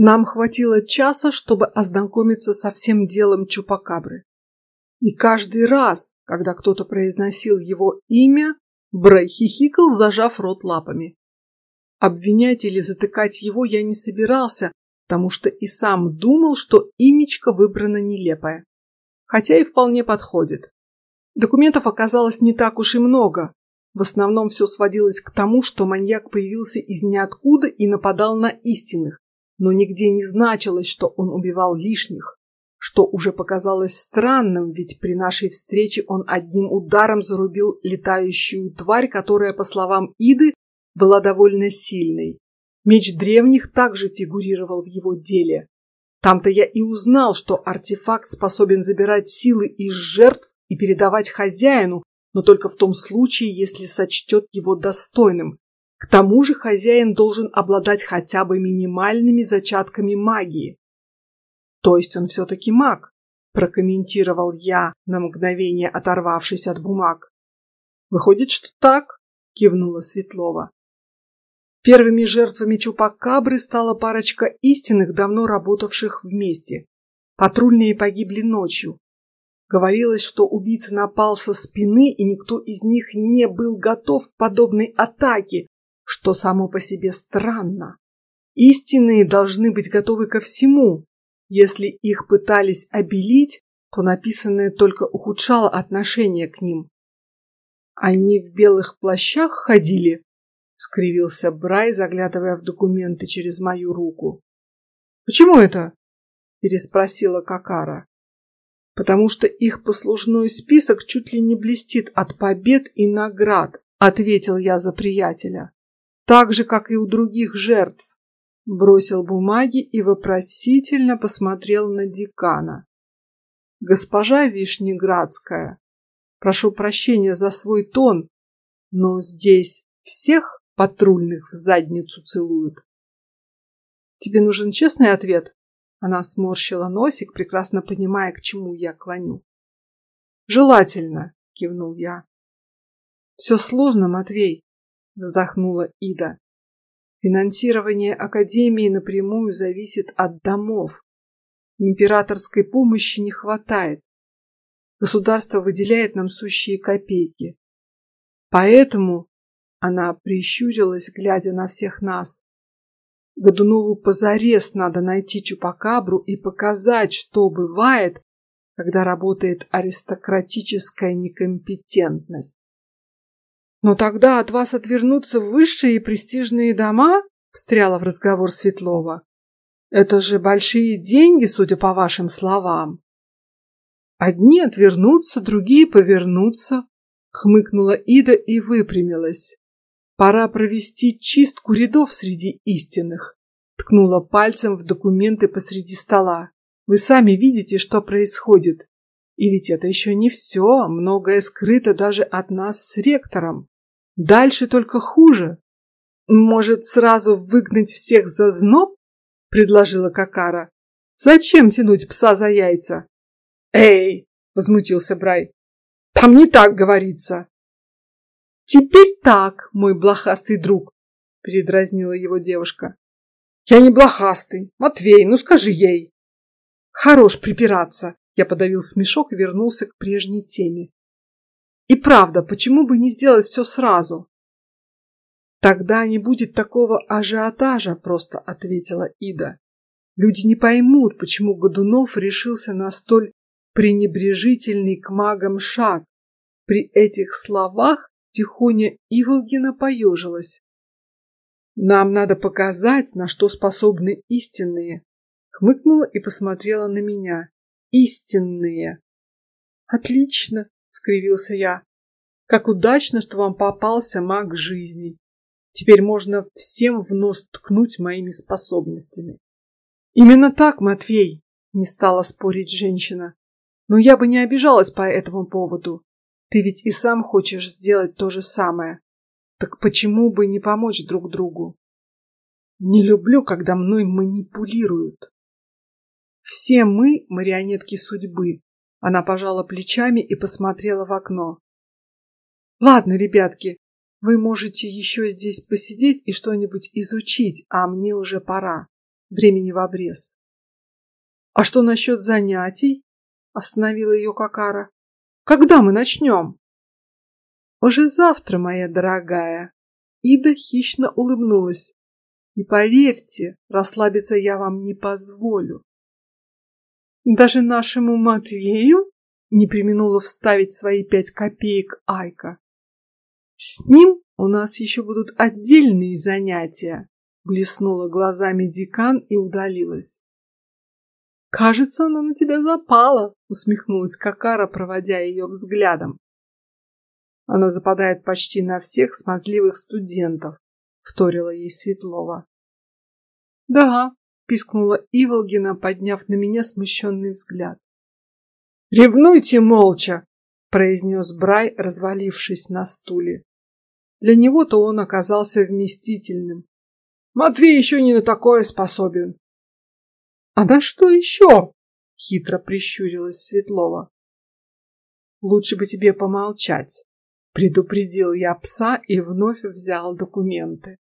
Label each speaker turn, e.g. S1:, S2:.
S1: Нам хватило часа, чтобы ознакомиться со всем делом Чупакабры. И каждый раз, когда кто-то произносил его имя, Брай хихикал, зажав рот лапами. Обвинять или затыкать его я не собирался, потому что и сам думал, что имечко выбрано нелепое, хотя и вполне подходит. Документов оказалось не так уж и много. В основном все сводилось к тому, что маньяк появился из ниоткуда и нападал на истинных, но нигде не значилось, что он убивал лишних что уже показалось странным, ведь при нашей встрече он одним ударом зарубил летающую тварь, которая, по словам Иды, была довольно сильной. Меч древних также фигурировал в его деле. Там-то я и узнал, что артефакт способен забирать силы из жертв и передавать хозяину, но только в том случае, если сочтет его достойным. К тому же хозяин должен обладать хотя бы минимальными зачатками магии. То есть он все-таки маг, прокомментировал я на мгновение, оторвавшись от бумаг. Выходит, что так, кивнула Светлова. Первыми жертвами чупакабры стала парочка истинных, давно работавших вместе. Патрульные погибли ночью. Говорилось, что убийца напал со спины, и никто из них не был готов к подобной атаке, что само по себе странно. Истинные должны быть готовы ко всему, если их пытались обелить, то написанное только ухудшало отношение к ним. Они в белых плащах ходили, скривился Брай, заглядывая в документы через мою руку. Почему это? переспросила Какара. Потому что их послужной список чуть ли не блестит от побед и наград, ответил я за приятеля. Так же, как и у других жертв бросил бумаги и вопросительно посмотрел на декана. Госпожа Вишнеградская, прошу прощения за свой тон, но здесь всех патрульных в задницу целуют. Тебе нужен честный ответ? Она сморщила носик, прекрасно понимая, к чему я клоню. Желательно, кивнул я. Все сложно, Матвей, вздохнула Ида. Финансирование академии напрямую зависит от домов. Императорской помощи не хватает. Государство выделяет нам сущие копейки. Поэтому она прищурилась, глядя на всех нас. Годунову позарез надо найти чупакабру и показать, что бывает, когда работает аристократическая некомпетентность. Но тогда от вас отвернутся высшие и престижные дома? Встряла в разговор Светлова. Это же большие деньги, судя по вашим словам. Одни отвернутся, другие повернутся. Хмыкнула Ида и выпрямилась. Пора провести чистку рядов среди истинных. Ткнула пальцем в документы посреди стола. Вы сами видите, что происходит. И ведь это еще не все, многое скрыто даже от нас с ректором. Дальше только хуже. Может, сразу выгнать всех за зноб? предложила Какара. Зачем тянуть пса за яйца? Эй, возмутился Брай. Там не так говорится. Теперь так, мой блохастый друг, передразнила его девушка. Я не блохастый, Матвей, ну скажи ей. Хорош припираться. Я подавил смешок и вернулся к прежней теме. И правда, почему бы не сделать все сразу? Тогда не будет такого ажиотажа, просто ответила Ида. Люди не поймут, почему Годунов решился на столь пренебрежительный к магам шаг. При этих словах Тихоня Иволгина поежилась. Нам надо показать, на что способны истинные. Хмыкнула и посмотрела на меня истинные. Отлично, скривился я. Как удачно, что вам попался маг жизни. Теперь можно всем в нос ткнуть моими способностями. Именно так, Матвей, не стала спорить женщина. Но я бы не обижалась по этому поводу. Ты ведь и сам хочешь сделать то же самое. Так почему бы не помочь друг другу? Не люблю, когда мной манипулируют. Все мы марионетки судьбы. Она пожала плечами и посмотрела в окно. Ладно, ребятки, вы можете еще здесь посидеть и что-нибудь изучить, а мне уже пора. времени в обрез. А что насчет занятий? Остановила ее Какара. Когда мы начнем? Уже завтра, моя дорогая. Ида хищно улыбнулась. И поверьте, расслабиться я вам не позволю. Даже нашему Матвею не применула вставить свои пять копеек Айка. С ним у нас еще будут отдельные занятия. Блеснула глазами декан и удалилась. Кажется, она на тебя запала, усмехнулась Какара, проводя ее взглядом. Она западает почти на всех смазливых студентов, вторила ей Светлова. Да, пискнула Иволгина, подняв на меня смущенный взгляд. Ревнуйте молча, произнес Брай, развалившись на стуле. Для него-то он оказался вместительным. Матвей еще не на такое способен. А на что еще? Хитро прищурилась Светлова. Лучше бы тебе помолчать, предупредил я пса и вновь взял документы.